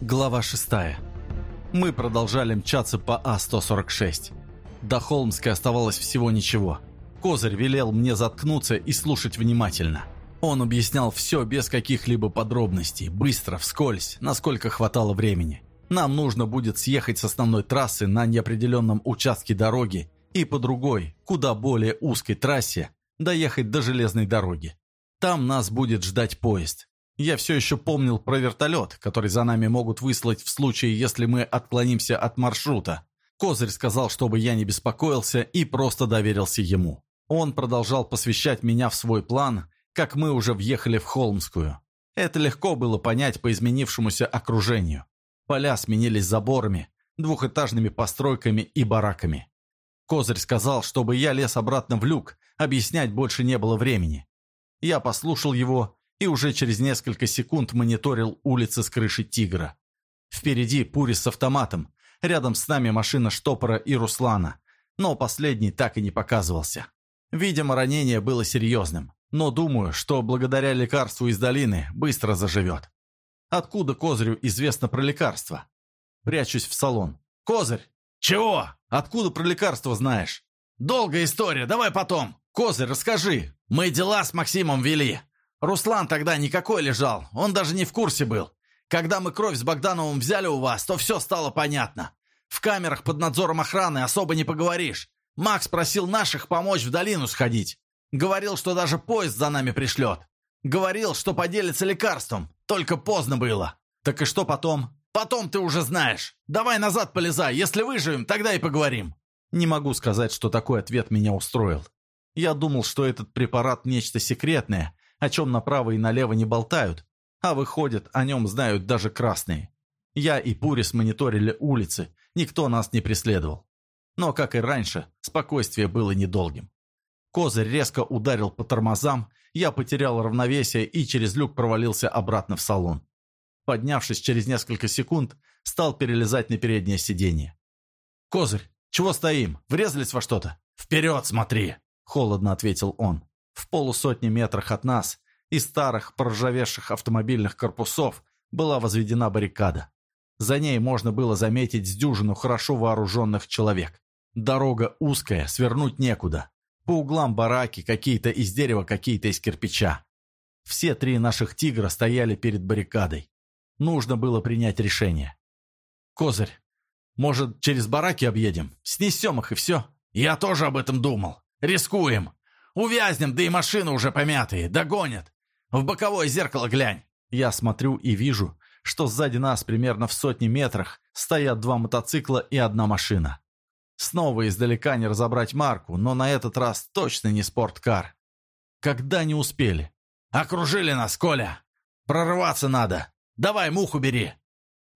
Глава 6. Мы продолжали мчаться по А-146. До Холмской оставалось всего ничего. Козырь велел мне заткнуться и слушать внимательно. Он объяснял все без каких-либо подробностей, быстро, вскользь, насколько хватало времени. Нам нужно будет съехать с основной трассы на неопределенном участке дороги и по другой, куда более узкой трассе, доехать до железной дороги. Там нас будет ждать поезд. Я все еще помнил про вертолет, который за нами могут выслать в случае, если мы отклонимся от маршрута. Козырь сказал, чтобы я не беспокоился и просто доверился ему. Он продолжал посвящать меня в свой план, как мы уже въехали в Холмскую. Это легко было понять по изменившемуся окружению. Поля сменились заборами, двухэтажными постройками и бараками. Козырь сказал, чтобы я лез обратно в люк, объяснять больше не было времени. Я послушал его и уже через несколько секунд мониторил улицы с крыши «Тигра». Впереди Пурис с автоматом, рядом с нами машина Штопора и Руслана, но последний так и не показывался. Видимо, ранение было серьезным, но думаю, что благодаря лекарству из долины быстро заживет. Откуда Козырю известно про лекарство? Прячусь в салон. «Козырь!» «Чего? Откуда про лекарство знаешь?» «Долгая история, давай потом!» «Козырь, расскажи!» «Мы дела с Максимом вели. Руслан тогда никакой лежал, он даже не в курсе был. Когда мы кровь с Богдановым взяли у вас, то все стало понятно. В камерах под надзором охраны особо не поговоришь. Макс просил наших помочь в долину сходить. Говорил, что даже поезд за нами пришлет. Говорил, что поделится лекарством. Только поздно было. Так и что потом? Потом ты уже знаешь. Давай назад полезай. Если выживем, тогда и поговорим. Не могу сказать, что такой ответ меня устроил. Я думал, что этот препарат нечто секретное, о чем направо и налево не болтают, а выходит, о нем знают даже красные. Я и Пурис мониторили улицы, никто нас не преследовал. Но, как и раньше, спокойствие было недолгим. Козырь резко ударил по тормозам, я потерял равновесие и через люк провалился обратно в салон. Поднявшись через несколько секунд, стал перелезать на переднее сиденье. «Козырь, чего стоим? Врезались во что-то?» «Вперед смотри!» — холодно ответил он. В полусотни метрах от нас из старых проржавевших автомобильных корпусов была возведена баррикада. За ней можно было заметить с дюжину хорошо вооруженных человек. Дорога узкая, свернуть некуда. По углам бараки, какие-то из дерева, какие-то из кирпича. Все три наших «Тигра» стояли перед баррикадой. Нужно было принять решение. «Козырь, может, через бараки объедем? Снесем их и все?» «Я тоже об этом думал. Рискуем. Увязнем, да и машины уже помятые, догонят. В боковое зеркало глянь. Я смотрю и вижу, что сзади нас примерно в сотни метрах стоят два мотоцикла и одна машина. Снова издалека не разобрать марку, но на этот раз точно не спорткар. Когда не успели? Окружили нас, Коля. Прорваться надо. Давай муху бери.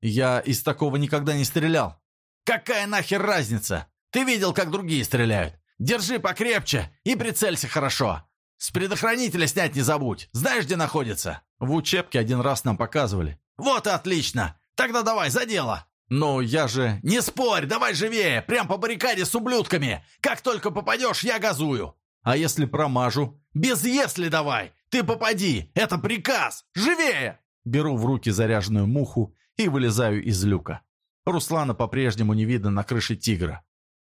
Я из такого никогда не стрелял. Какая нахер разница? Ты видел, как другие стреляют. Держи покрепче и прицелься хорошо. С предохранителя снять не забудь. Знаешь, где находится?» В учебке один раз нам показывали. «Вот и отлично! Тогда давай, за дело!» «Но я же...» «Не спорь, давай живее! Прям по баррикаде с ублюдками! Как только попадешь, я газую!» «А если промажу?» «Без «если» давай! Ты попади! Это приказ! Живее!» Беру в руки заряженную муху и вылезаю из люка. Руслана по-прежнему не видно на крыше тигра.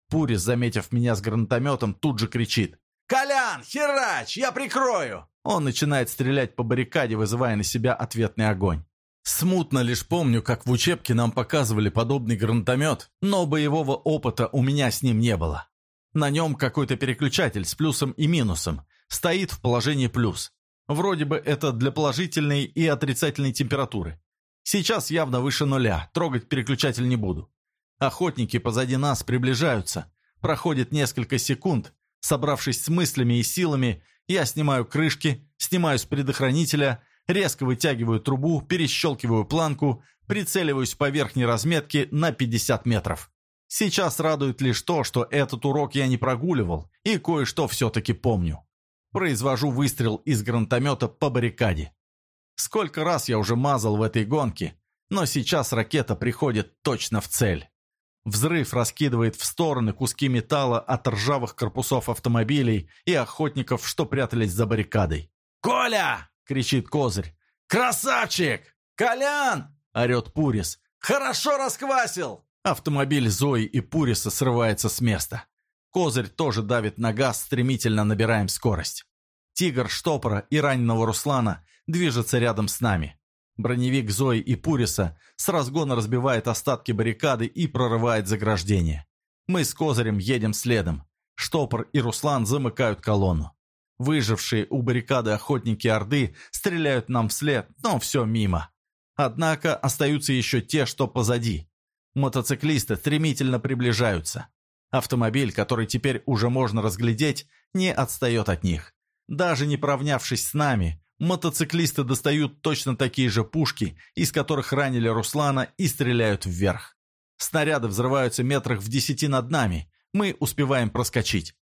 Пурис, заметив меня с гранатометом, тут же кричит. «Колян, херач, я прикрою!» Он начинает стрелять по баррикаде, вызывая на себя ответный огонь. Смутно лишь помню, как в учебке нам показывали подобный гранатомет, но боевого опыта у меня с ним не было. На нем какой-то переключатель с плюсом и минусом. Стоит в положении плюс. Вроде бы это для положительной и отрицательной температуры. Сейчас явно выше нуля, трогать переключатель не буду. Охотники позади нас приближаются. Проходит несколько секунд. Собравшись с мыслями и силами, я снимаю крышки, снимаю с предохранителя, резко вытягиваю трубу, перещелкиваю планку, прицеливаюсь по верхней разметке на 50 метров. Сейчас радует лишь то, что этот урок я не прогуливал и кое-что все-таки помню. Произвожу выстрел из гранатомета по баррикаде. Сколько раз я уже мазал в этой гонке, но сейчас ракета приходит точно в цель. Взрыв раскидывает в стороны куски металла от ржавых корпусов автомобилей и охотников, что прятались за баррикадой. «Коля!» — кричит Козырь. «Красавчик! Колян!» — орет Пурис. «Хорошо расквасил!» Автомобиль Зои и Пуриса срывается с места. Козырь тоже давит на газ, стремительно набираем скорость. Тигр Штопора и раненого Руслана движется рядом с нами. Броневик Зои и Пуриса с разгона разбивает остатки баррикады и прорывает заграждение. Мы с Козырем едем следом. Штопор и Руслан замыкают колонну. Выжившие у баррикады охотники Орды стреляют нам вслед, но все мимо. Однако остаются еще те, что позади. Мотоциклисты стремительно приближаются. Автомобиль, который теперь уже можно разглядеть, не отстает от них. Даже не провнявшись с нами, мотоциклисты достают точно такие же пушки, из которых ранили Руслана и стреляют вверх. Снаряды взрываются метрах в десяти над нами. Мы успеваем проскочить.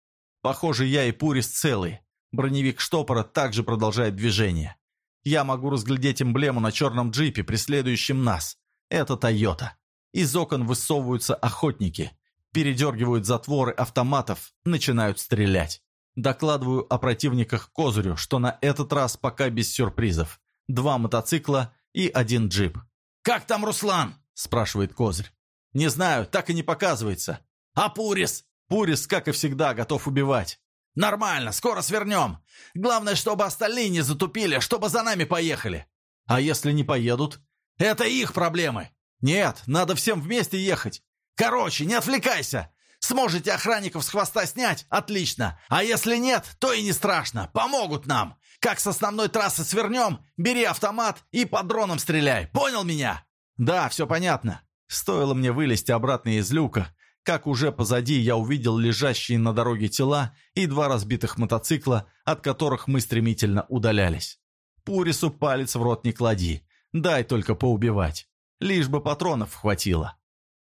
Похоже, я и Пурис целые. Броневик штопора также продолжает движение. Я могу разглядеть эмблему на черном джипе, преследующем нас. Это Тойота. Из окон высовываются охотники. Передергивают затворы автоматов, начинают стрелять. Докладываю о противниках Козырю, что на этот раз пока без сюрпризов. Два мотоцикла и один джип. «Как там Руслан?» – спрашивает Козырь. «Не знаю, так и не показывается». «А Пурис?» «Пурис, как и всегда, готов убивать. «Нормально, скоро свернем. Главное, чтобы остальные не затупили, чтобы за нами поехали». «А если не поедут?» «Это их проблемы». «Нет, надо всем вместе ехать». «Короче, не отвлекайся. Сможете охранников с хвоста снять? Отлично. А если нет, то и не страшно. Помогут нам. Как с основной трассы свернем, бери автомат и по дронам стреляй. Понял меня?» «Да, все понятно». Стоило мне вылезти обратно из люка, как уже позади я увидел лежащие на дороге тела и два разбитых мотоцикла, от которых мы стремительно удалялись. Пурису палец в рот не клади, дай только поубивать. Лишь бы патронов хватило.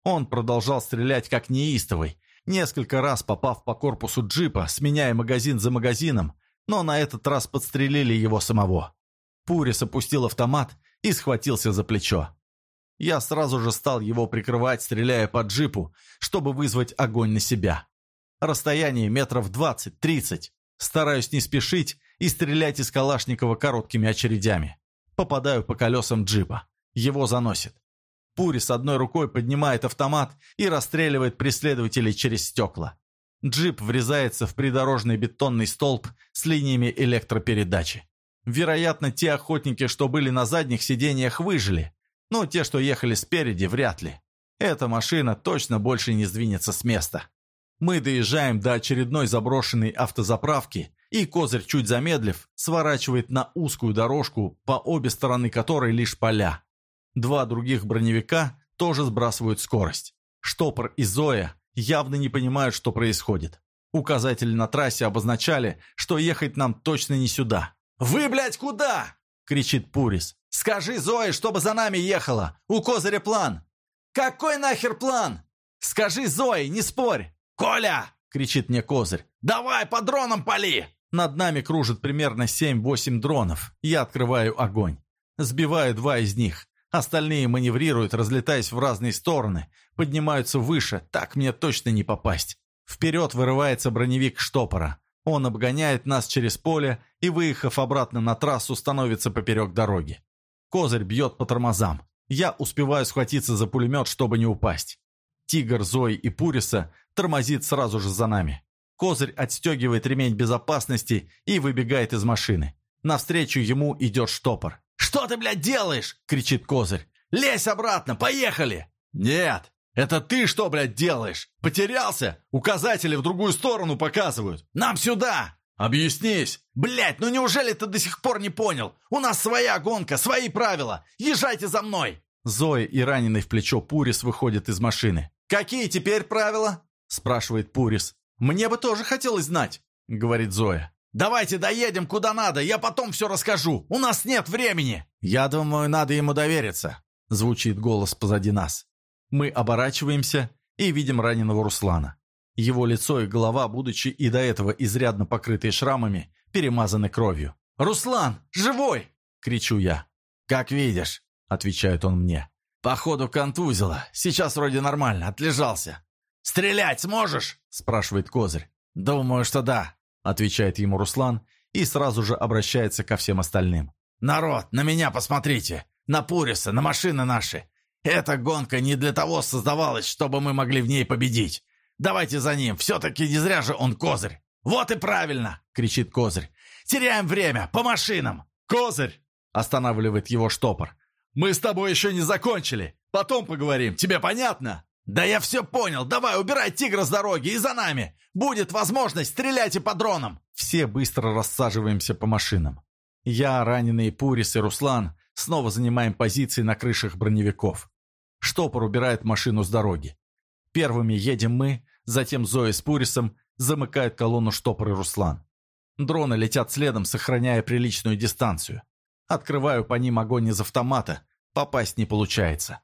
Он продолжал стрелять как неистовый, несколько раз попав по корпусу джипа, сменяя магазин за магазином, но на этот раз подстрелили его самого. Пурис опустил автомат и схватился за плечо. Я сразу же стал его прикрывать, стреляя по джипу, чтобы вызвать огонь на себя. Расстояние метров 20-30. Стараюсь не спешить и стрелять из Калашникова короткими очередями. Попадаю по колесам джипа. Его заносит. Пури с одной рукой поднимает автомат и расстреливает преследователей через стекла. Джип врезается в придорожный бетонный столб с линиями электропередачи. Вероятно, те охотники, что были на задних сиденьях, выжили, но те, что ехали спереди, вряд ли. Эта машина точно больше не сдвинется с места. Мы доезжаем до очередной заброшенной автозаправки, и Козырь, чуть замедлив, сворачивает на узкую дорожку, по обе стороны которой лишь поля. Два других броневика тоже сбрасывают скорость. Штопор и Зоя явно не понимают, что происходит. Указатели на трассе обозначали, что ехать нам точно не сюда. «Вы, блядь, куда?» — кричит Пурис. Скажи Зое, чтобы за нами ехала. У Козыря план». «Какой нахер план?» «Скажи Зое, не спорь!» «Коля!» — кричит мне Козырь. «Давай по дронам пали!» Над нами кружит примерно 7-8 дронов. Я открываю огонь. Сбиваю два из них. Остальные маневрируют, разлетаясь в разные стороны. Поднимаются выше, так мне точно не попасть. Вперед вырывается броневик штопора. Он обгоняет нас через поле и, выехав обратно на трассу, становится поперек дороги. Козырь бьет по тормозам. Я успеваю схватиться за пулемет, чтобы не упасть. Тигр, Зои и Пуриса тормозит сразу же за нами. Козырь отстегивает ремень безопасности и выбегает из машины. Навстречу ему идет штопор. «Что ты, блядь, делаешь?» — кричит Козырь. «Лезь обратно, поехали!» «Нет, это ты что, блядь, делаешь? Потерялся? Указатели в другую сторону показывают!» «Нам сюда!» «Объяснись!» «Блядь, ну неужели ты до сих пор не понял? У нас своя гонка, свои правила! Езжайте за мной!» Зоя и раненый в плечо Пурис выходят из машины. «Какие теперь правила?» – спрашивает Пурис. «Мне бы тоже хотелось знать», – говорит Зоя. «Давайте доедем куда надо, я потом все расскажу. У нас нет времени!» «Я думаю, надо ему довериться», – звучит голос позади нас. Мы оборачиваемся и видим раненого Руслана. Его лицо и голова, будучи и до этого изрядно покрытые шрамами, перемазаны кровью. «Руслан, живой!» — кричу я. «Как видишь», — отвечает он мне. «Походу контузило. Сейчас вроде нормально, отлежался». «Стрелять сможешь?» — спрашивает Козырь. «Думаю, что да», — отвечает ему Руслан и сразу же обращается ко всем остальным. «Народ, на меня посмотрите! На Пуриса, на машины наши! Эта гонка не для того создавалась, чтобы мы могли в ней победить. Давайте за ним, все-таки не зря же он козырь. Вот и правильно!» — кричит козырь. «Теряем время, по машинам!» «Козырь!» — останавливает его штопор. «Мы с тобой еще не закончили. Потом поговорим. Тебе понятно?» «Да я все понял. Давай, убирай тигра с дороги и за нами. Будет возможность, стреляйте по дронам!» Все быстро рассаживаемся по машинам. Я, раненые Пурис и Руслан снова занимаем позиции на крышах броневиков. Штопор убирает машину с дороги. Первыми едем мы, затем Зоя с Пурисом замыкают колонну штопор и Руслан. Дроны летят следом, сохраняя приличную дистанцию. Открываю по ним огонь из автомата, попасть не получается.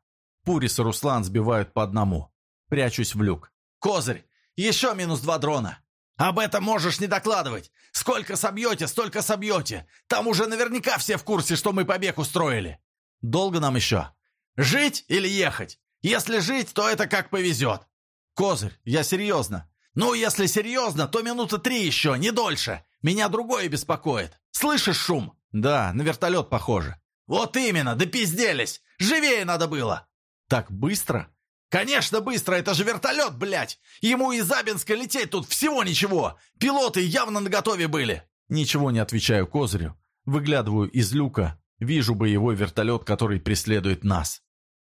Пурис и Руслан сбивают по одному. Прячусь в люк. «Козырь! Еще минус два дрона!» «Об этом можешь не докладывать! Сколько собьете, столько собьете! Там уже наверняка все в курсе, что мы побег устроили!» «Долго нам еще?» «Жить или ехать? Если жить, то это как повезет!» «Козырь, я серьезно!» «Ну, если серьезно, то минуты три еще, не дольше! Меня другое беспокоит! Слышишь шум?» «Да, на вертолет похоже». «Вот именно, да пизделись! Живее надо было!» «Так быстро?» «Конечно быстро, это же вертолет, блядь! Ему из Абинска лететь тут всего ничего! Пилоты явно наготове были!» Ничего не отвечаю Козырю. Выглядываю из люка, вижу боевой вертолет, который преследует нас.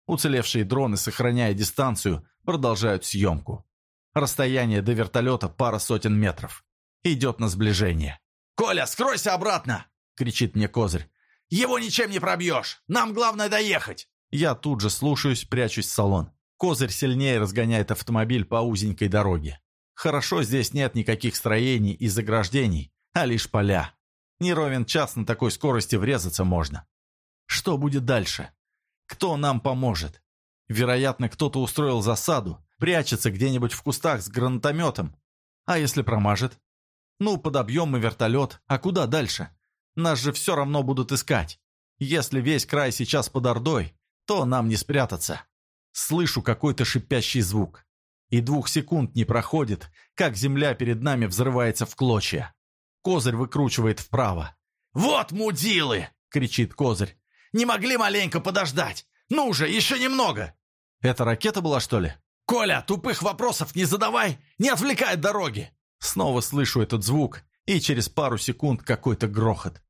Уцелевшие дроны, сохраняя дистанцию, продолжают съемку. Расстояние до вертолета пара сотен метров. Идет на сближение. «Коля, скройся обратно!» — кричит мне Козырь. «Его ничем не пробьешь! Нам главное доехать!» Я тут же слушаюсь, прячусь в салон. Козырь сильнее разгоняет автомобиль по узенькой дороге. Хорошо, здесь нет никаких строений и заграждений, а лишь поля. Не ровен час на такой скорости врезаться можно. Что будет дальше? Кто нам поможет? Вероятно, кто-то устроил засаду, прячется где-нибудь в кустах с гранатометом. А если промажет? Ну, подобьем мы вертолет, а куда дальше? Нас же все равно будут искать. Если весь край сейчас под Ордой, то нам не спрятаться. Слышу какой-то шипящий звук. И двух секунд не проходит, как земля перед нами взрывается в клочья. Козырь выкручивает вправо. «Вот мудилы!» — кричит Козырь. «Не могли маленько подождать? Ну же, еще немного!» «Это ракета была, что ли?» «Коля, тупых вопросов не задавай! Не отвлекай от дороги!» Снова слышу этот звук, и через пару секунд какой-то грохот.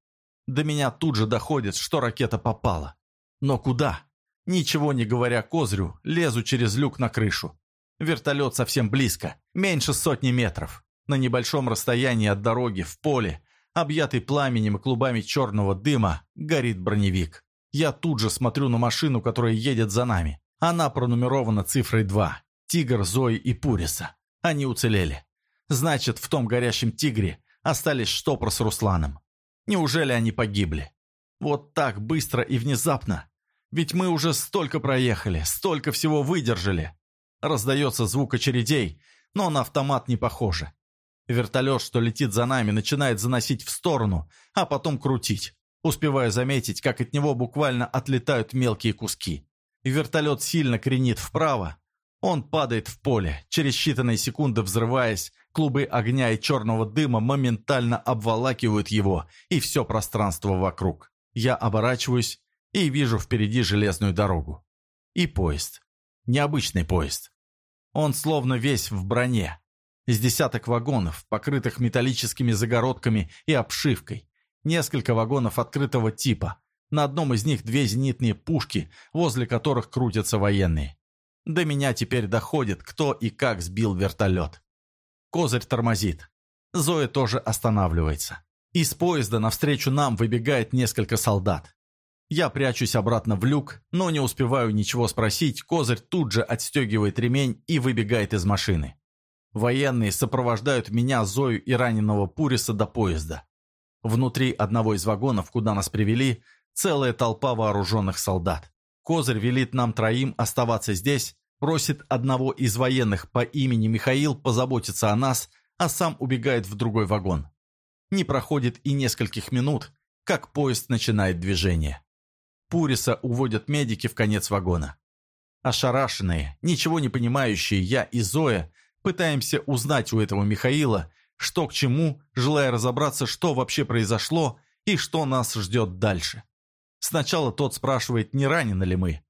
До меня тут же доходит, что ракета попала. Но куда? Ничего не говоря козрю, лезу через люк на крышу. Вертолет совсем близко, меньше сотни метров. На небольшом расстоянии от дороги, в поле, объятый пламенем и клубами черного дыма, горит броневик. Я тут же смотрю на машину, которая едет за нами. Она пронумерована цифрой 2. Тигр, Зои и Пуриса. Они уцелели. Значит, в том горящем тигре остались штопор с Русланом. Неужели они погибли? Вот так быстро и внезапно ведь мы уже столько проехали, столько всего выдержали. Раздается звук очередей, но на автомат не похоже. Вертолет, что летит за нами, начинает заносить в сторону, а потом крутить. Успеваю заметить, как от него буквально отлетают мелкие куски. Вертолет сильно кренит вправо. Он падает в поле, через считанные секунды взрываясь, клубы огня и черного дыма моментально обволакивают его и все пространство вокруг. Я оборачиваюсь и вижу впереди железную дорогу. И поезд. Необычный поезд. Он словно весь в броне. Из десяток вагонов, покрытых металлическими загородками и обшивкой. Несколько вагонов открытого типа. На одном из них две зенитные пушки, возле которых крутятся военные. До меня теперь доходит, кто и как сбил вертолет. Козырь тормозит. Зоя тоже останавливается. Из поезда навстречу нам выбегает несколько солдат. Я прячусь обратно в люк, но не успеваю ничего спросить, Козырь тут же отстегивает ремень и выбегает из машины. Военные сопровождают меня, Зою и раненого Пуриса до поезда. Внутри одного из вагонов, куда нас привели, целая толпа вооруженных солдат. Козырь велит нам троим оставаться здесь, просит одного из военных по имени Михаил позаботиться о нас, а сам убегает в другой вагон. Не проходит и нескольких минут, как поезд начинает движение. Пуриса уводят медики в конец вагона. Ошарашенные, ничего не понимающие я и Зоя пытаемся узнать у этого Михаила, что к чему, желая разобраться, что вообще произошло и что нас ждет дальше. Сначала тот спрашивает, не ранены ли мы.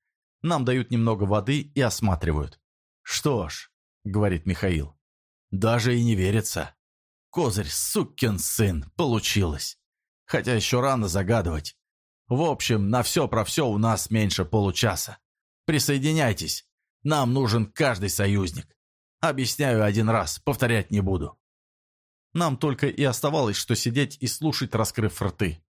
Нам дают немного воды и осматривают. «Что ж», — говорит Михаил, — «даже и не верится. Козырь, сукин сын, получилось. Хотя еще рано загадывать. В общем, на все про все у нас меньше получаса. Присоединяйтесь. Нам нужен каждый союзник. Объясняю один раз, повторять не буду. Нам только и оставалось, что сидеть и слушать, раскрыв рты.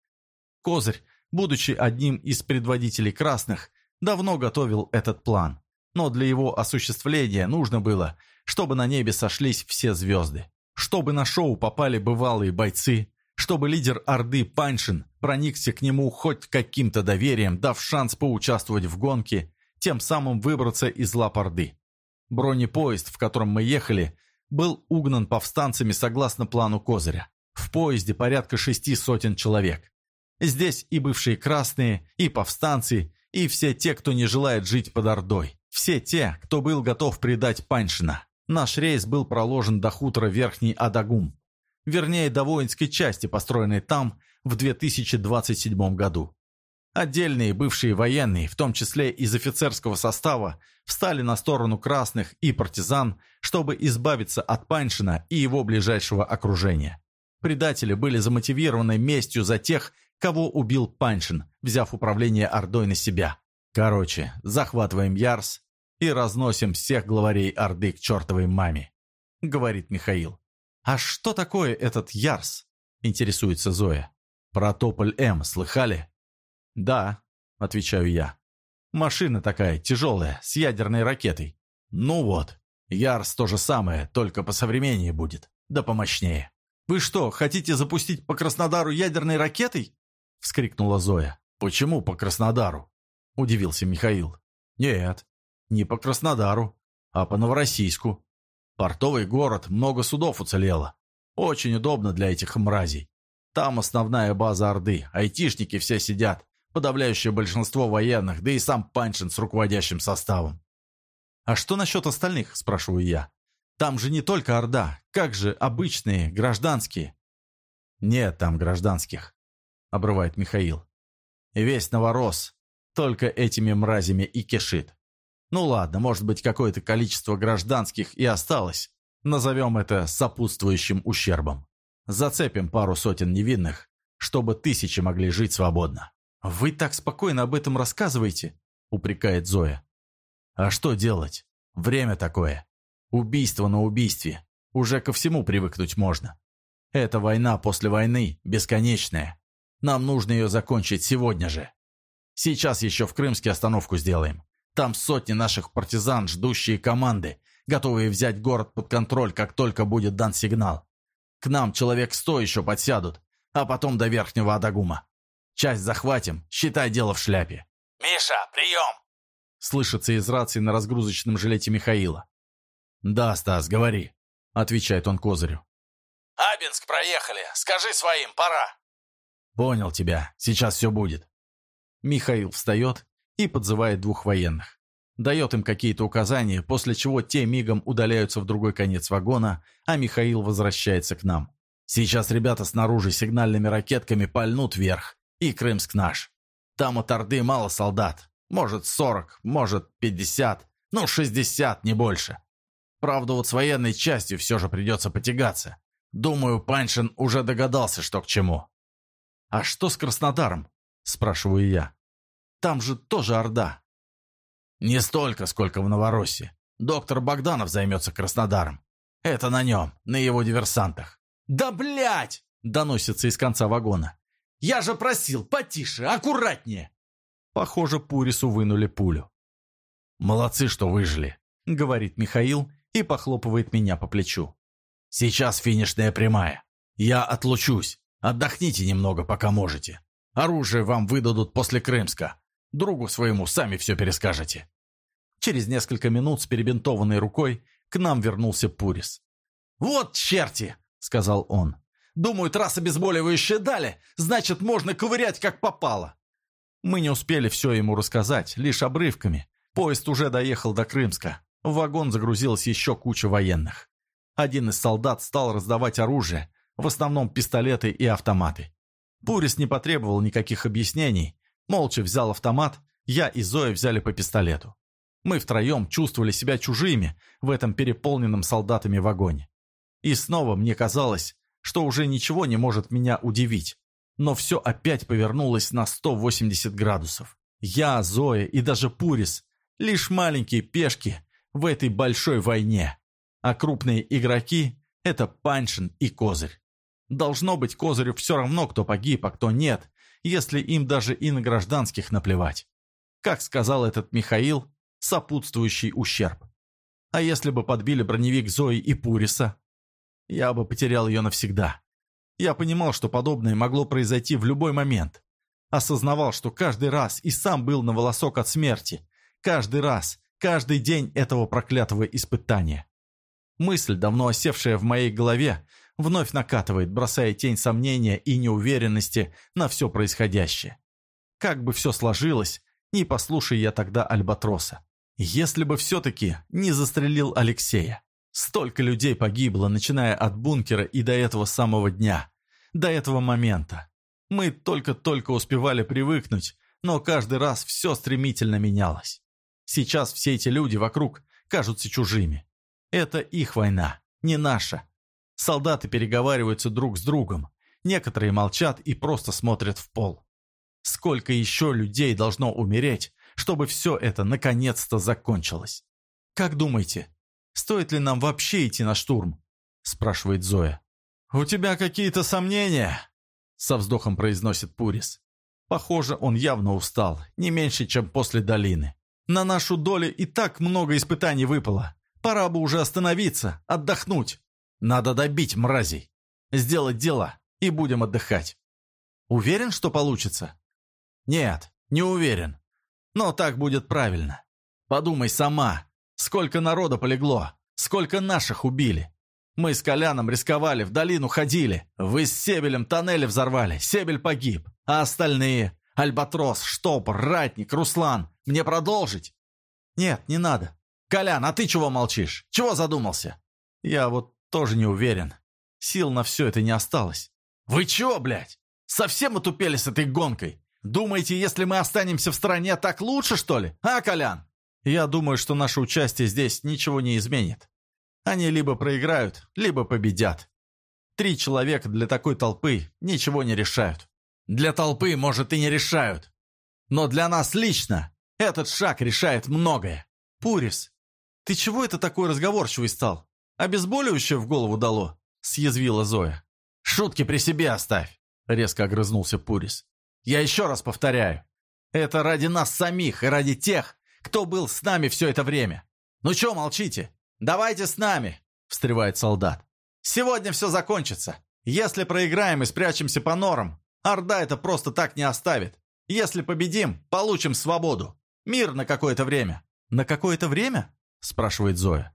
Козырь, будучи одним из предводителей красных, давно готовил этот план. Но для его осуществления нужно было, чтобы на небе сошлись все звезды. Чтобы на шоу попали бывалые бойцы, чтобы лидер Орды Паншин проникся к нему хоть каким-то доверием, дав шанс поучаствовать в гонке, тем самым выбраться из лап Орды. Бронепоезд, в котором мы ехали, был угнан повстанцами согласно плану Козыря. В поезде порядка шести сотен человек. Здесь и бывшие красные, и повстанцы, и все те, кто не желает жить под Ордой. Все те, кто был готов предать Паншина. Наш рейс был проложен до хутора Верхний Адагум. Вернее, до воинской части, построенной там в 2027 году. Отдельные бывшие военные, в том числе из офицерского состава, встали на сторону красных и партизан, чтобы избавиться от Паншина и его ближайшего окружения. Предатели были замотивированы местью за тех, кого убил Паншин, взяв управление Ордой на себя. Короче, захватываем Ярс и разносим всех главарей Орды к чертовой маме, говорит Михаил. А что такое этот Ярс? Интересуется Зоя. Про Тополь М слыхали? Да, отвечаю я. Машина такая, тяжелая, с ядерной ракетой. Ну вот, Ярс то же самое, только посовременнее будет, да помощнее. Вы что, хотите запустить по Краснодару ядерной ракетой? — вскрикнула Зоя. «Почему по Краснодару?» — удивился Михаил. «Нет, не по Краснодару, а по Новороссийску. Портовый город, много судов уцелело. Очень удобно для этих мразей. Там основная база Орды, айтишники все сидят, подавляющее большинство военных, да и сам Паншин с руководящим составом. «А что насчет остальных?» – спрашиваю я. «Там же не только Орда, как же обычные, гражданские?» «Нет там гражданских обрывает Михаил. Весь новорос только этими мразями и кишит. Ну ладно, может быть, какое-то количество гражданских и осталось. Назовем это сопутствующим ущербом. Зацепим пару сотен невинных, чтобы тысячи могли жить свободно. «Вы так спокойно об этом рассказываете?» – упрекает Зоя. «А что делать? Время такое. Убийство на убийстве. Уже ко всему привыкнуть можно. Это война после войны, бесконечная. Нам нужно ее закончить сегодня же. Сейчас еще в Крымске остановку сделаем. Там сотни наших партизан, ждущие команды, готовые взять город под контроль, как только будет дан сигнал. К нам человек сто еще подсядут, а потом до Верхнего Адагума. Часть захватим, считай дело в шляпе. «Миша, прием!» Слышится из рации на разгрузочном жилете Михаила. «Да, Стас, говори», — отвечает он Козырю. «Абинск проехали, скажи своим, пора». «Понял тебя. Сейчас все будет». Михаил встает и подзывает двух военных. Дает им какие-то указания, после чего те мигом удаляются в другой конец вагона, а Михаил возвращается к нам. Сейчас ребята снаружи сигнальными ракетками пальнут вверх, и Крымск наш. Там от Орды мало солдат. Может, 40, может, 50, ну, 60, не больше. Правда, вот с военной частью все же придется потягаться. Думаю, Паншин уже догадался, что к чему. «А что с Краснодаром?» – спрашиваю я. «Там же тоже Орда». «Не столько, сколько в Новороссии. Доктор Богданов займется Краснодаром. Это на нем, на его диверсантах». «Да блять!» – доносится из конца вагона. «Я же просил, потише, аккуратнее!» Похоже, Пурису вынули пулю. «Молодцы, что выжили», — говорит Михаил и похлопывает меня по плечу. «Сейчас финишная прямая. Я отлучусь. Отдохните немного, пока можете. Оружие вам выдадут после Крымска. Другу своему сами все перескажете». Через несколько минут с перебинтованной рукой к нам вернулся Пурис. «Вот черти!» — сказал он. «Думают, раз обезболивающее дали, значит, можно ковырять как попало». Мы не успели все ему рассказать, лишь обрывками. Поезд уже доехал до Крымска. В вагон загрузилась еще куча военных. Один из солдат стал раздавать оружие, в основном пистолеты и автоматы. Пурис не потребовал никаких объяснений, молча взял автомат, Я и Зоя взяли по пистолету. Мы втроем чувствовали себя чужими в этом переполненном солдатами вагоне. И снова мне казалось, что уже ничего не может меня удивить. Но все опять повернулось на 180 градусов. Я, Зоя и даже Пурис – лишь маленькие пешки в этой большой войне. А крупные игроки – это Паншин и Козырь. Должно быть, Козырю все равно, кто погиб, а кто нет, если им даже и на гражданских наплевать. Как сказал этот Михаил, сопутствующий ущерб. А если бы подбили броневик Зои и Пуриса? Я бы потерял ее навсегда. Я понимал, что подобное могло произойти в любой момент. Осознавал, что каждый раз и сам был на волосок от смерти. Каждый раз, каждый день этого проклятого испытания. Мысль, давно осевшая в моей голове, вновь накатывает, бросая тень сомнения и неуверенности на все происходящее. Как бы все сложилось, не послушай я тогда Альбатроса. Если бы все-таки не застрелил Алексея. Столько людей погибло, начиная от бункера и до этого самого дня. До этого момента. Мы только-только успевали привыкнуть, но каждый раз все стремительно менялось. Сейчас все эти люди вокруг кажутся чужими. Это их война, не наша. Солдаты переговариваются друг с другом. Некоторые молчат и просто смотрят в пол. Сколько еще людей должно умереть, чтобы все это наконец-то закончилось? Как думаете, Стоит ли нам вообще идти на штурм?» – спрашивает Зоя. «У тебя какие-то сомнения?» – со вздохом произносит Пурис. Похоже, он явно устал, не меньше, чем после долины. На нашу долю и так много испытаний выпало. Пора бы уже остановиться, отдохнуть. Надо добить мразей. Сделать дело, и будем отдыхать. Уверен, что получится? Нет, не уверен. Но так будет правильно. Подумай сама, Сколько народа полегло, сколько наших убили. Мы с Коляном рисковали, в долину ходили. Вы с Себелем тоннели взорвали, Себель погиб. А остальные? Альбатрос, Штопор, Ратник, Руслан. Мне продолжить? Нет, не надо. Колян, а ты чего молчишь? Чего задумался? Я вот тоже не уверен. Сил на все это не осталось. Вы чего, блядь? Совсем отупели с этой гонкой? Думаете, если мы останемся в стране, так лучше, что ли? А, Колян? Я думаю, что наше участие здесь ничего не изменит. Они либо проиграют, либо победят. Три человека для такой толпы ничего не решают. Для толпы, может, и не решают. Но для нас лично этот шаг решает многое. Пурис, ты чего это такой разговорчивый стал? Обезболивающее в голову дало?» – съязвила Зоя. «Шутки при себе оставь», – резко огрызнулся Пурис. «Я еще раз повторяю. Это ради нас самих и ради тех, кто был с нами все это время. Ну что молчите? Давайте с нами!» – встревает солдат. «Сегодня все закончится. Если проиграем и спрячемся по норам, Орда это просто так не оставит. Если победим, получим свободу. Мир на какое-то время». «На какое-то время?» – спрашивает Зоя.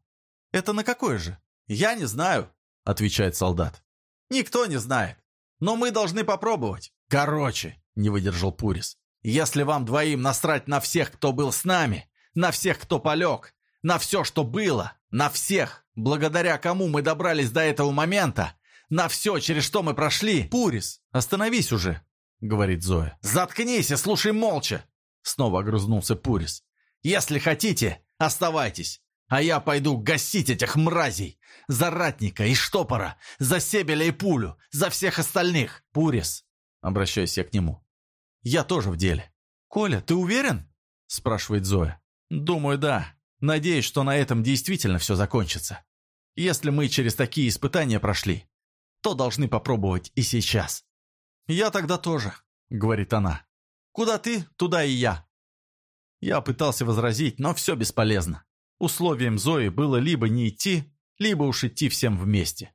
«Это на какое же?» «Я не знаю», – отвечает солдат. «Никто не знает. Но мы должны попробовать». «Короче», – не выдержал Пурис. Если вам двоим насрать на всех, кто был с нами, на всех, кто полег, на все, что было, на всех, благодаря кому мы добрались до этого момента, на все, через что мы прошли...» «Пурис, остановись уже», — говорит Зоя. «Заткнись и слушай молча», — снова огрызнулся Пурис. «Если хотите, оставайтесь, а я пойду гасить этих мразей, за ратника и штопора, за себеля и пулю, за всех остальных». «Пурис», — обращаюсь я к нему, я тоже в деле. «Коля, ты уверен?» – спрашивает Зоя. «Думаю, да. Надеюсь, что на этом действительно все закончится. Если мы через такие испытания прошли, то должны попробовать и сейчас». «Я тогда тоже», — говорит она. «Куда ты, туда и я». Я пытался возразить, но все бесполезно. Условием Зои было либо не идти, либо уж идти всем вместе.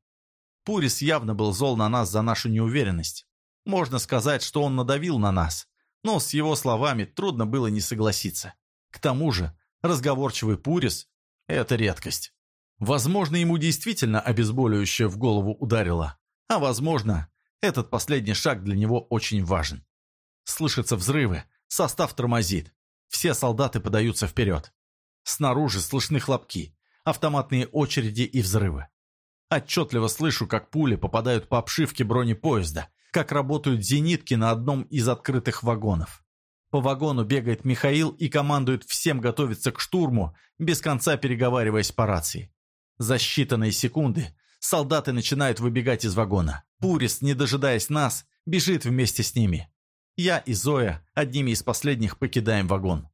Пурис явно был зол на нас за нашу неуверенность. Можно сказать, что он надавил на нас, но с его словами трудно было не согласиться. К тому же, разговорчивый Пурис – это редкость. Возможно, ему действительно обезболивающее в голову ударило, а возможно, этот последний шаг для него очень важен. Слышатся взрывы, состав тормозит, все солдаты подаются вперед. Снаружи слышны хлопки, автоматные очереди и взрывы. Отчетливо слышу, как пули попадают по обшивке бронепоезда, как работают зенитки на одном из открытых вагонов. По вагону бегает Михаил и командует всем готовиться к штурму, без конца переговариваясь по рации. За считанные секунды солдаты начинают выбегать из вагона. Пурис, не дожидаясь нас, бежит вместе с ними. Я и Зоя одними из последних покидаем вагон.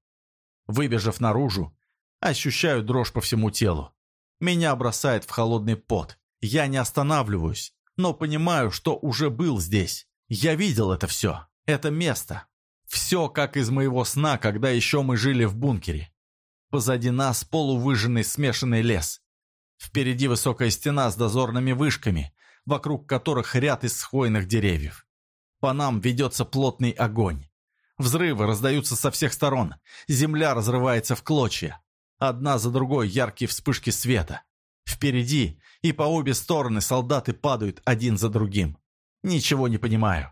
Выбежав наружу, ощущаю дрожь по всему телу. Меня бросает в холодный пот. Я не останавливаюсь, но понимаю, что уже был здесь. Я видел это все. Это место. Все как из моего сна, когда еще мы жили в бункере. Позади нас полувыжженный смешанный лес. Впереди высокая стена с дозорными вышками, вокруг которых ряд из хвойных деревьев. По нам ведется плотный огонь. Взрывы раздаются со всех сторон. Земля разрывается в клочья. Одна за другой яркие вспышки света. Впереди и по обе стороны солдаты падают один за другим. Ничего не понимаю.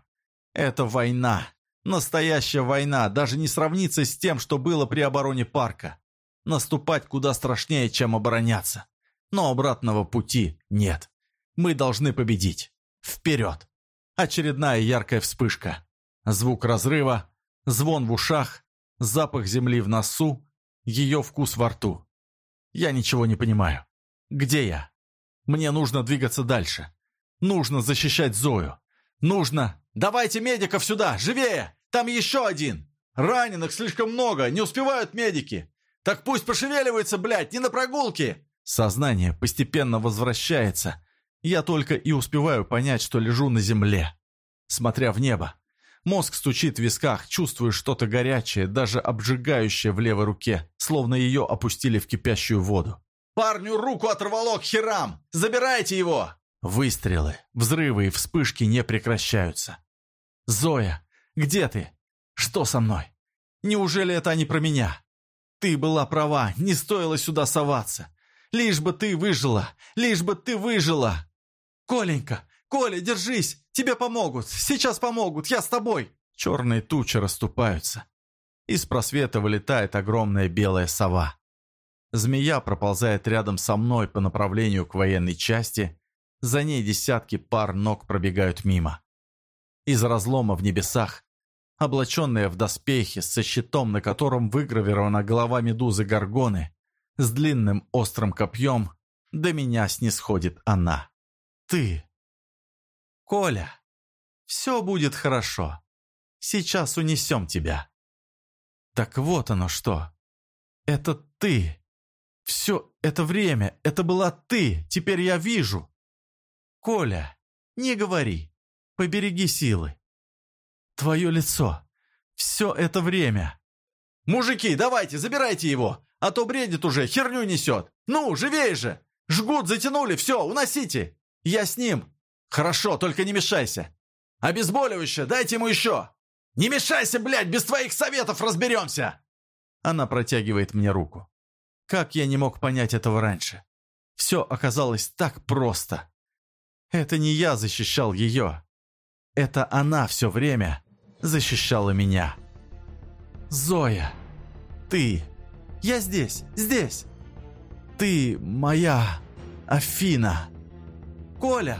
Это война. Настоящая война даже не сравнится с тем, что было при обороне парка. Наступать куда страшнее, чем обороняться. Но обратного пути нет. Мы должны победить. Вперед! Очередная яркая вспышка. Звук разрыва, звон в ушах, запах земли в носу, ее вкус во рту. Я ничего не понимаю. Где я? Мне нужно двигаться дальше. Нужно защищать Зою. Нужно... «Давайте медиков сюда! Живее! Там еще один! Раненых слишком много, не успевают медики! Так пусть пошевеливаются, блядь, не на прогулке!» Сознание постепенно возвращается. Я только и успеваю понять, что лежу на земле. Смотря в небо. Мозг стучит в висках, чувствую что-то горячее, даже обжигающее в левой руке, словно ее опустили в кипящую воду. «Парню руку оторвало к херам! Забирайте его!» Выстрелы, взрывы и вспышки не прекращаются. «Зоя, где ты? Что со мной? Неужели это они про меня? Ты была права, не стоило сюда соваться. Лишь бы ты выжила, лишь бы ты выжила. Коленька, Коля, держись, тебе помогут, сейчас помогут, я с тобой. Черные тучи расступаются. Из просвета вылетает огромная белая сова. Змея проползает рядом со мной по направлению к военной части, за ней десятки пар ног пробегают мимо. Из разлома в небесах облаченная в доспехи, со щитом, на котором выгравирована голова медузы Гаргоны, с длинным острым копьем, до меня снисходит она. Ты. Коля, все будет хорошо. Сейчас унесем тебя. Так вот оно что. Это ты. Все это время, это была ты, теперь я вижу. Коля, не говори. Побереги силы. Твое лицо. Все это время. «Мужики, давайте, забирайте его, а то бредит уже, херню несет. Ну, живее же! Жгут затянули, все, уносите! Я с ним. Хорошо, только не мешайся. Обезболивающее, дайте ему еще. Не мешайся, блядь, без твоих советов разберемся!» Она протягивает мне руку. Как я не мог понять этого раньше? Все оказалось так просто. Это не я защищал ее. Это она все время защищала меня. «Зоя, ты, я здесь, здесь. Ты моя Афина. Коля!»